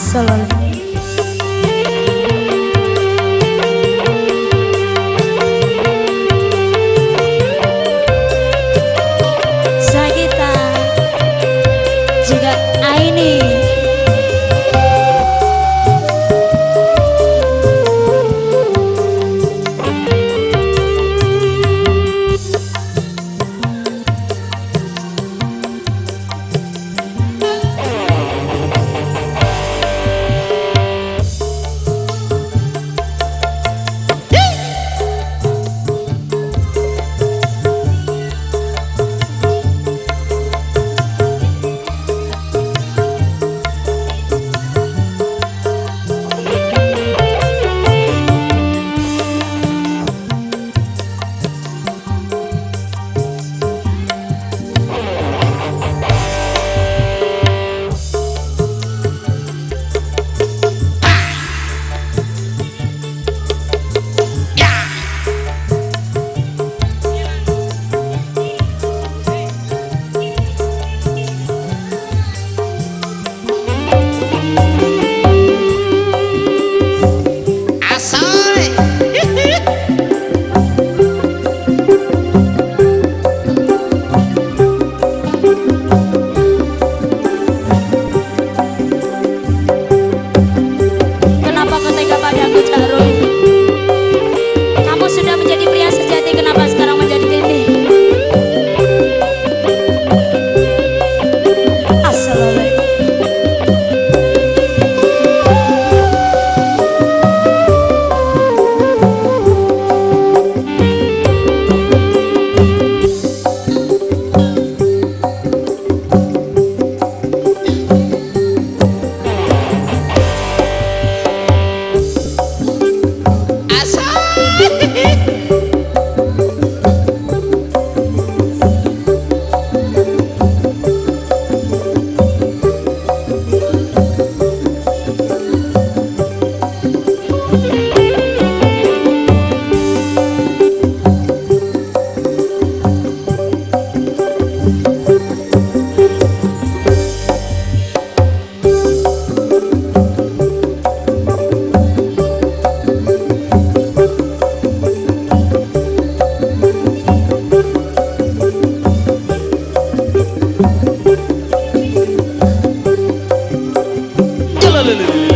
Assalamualaikum. Hallelujah.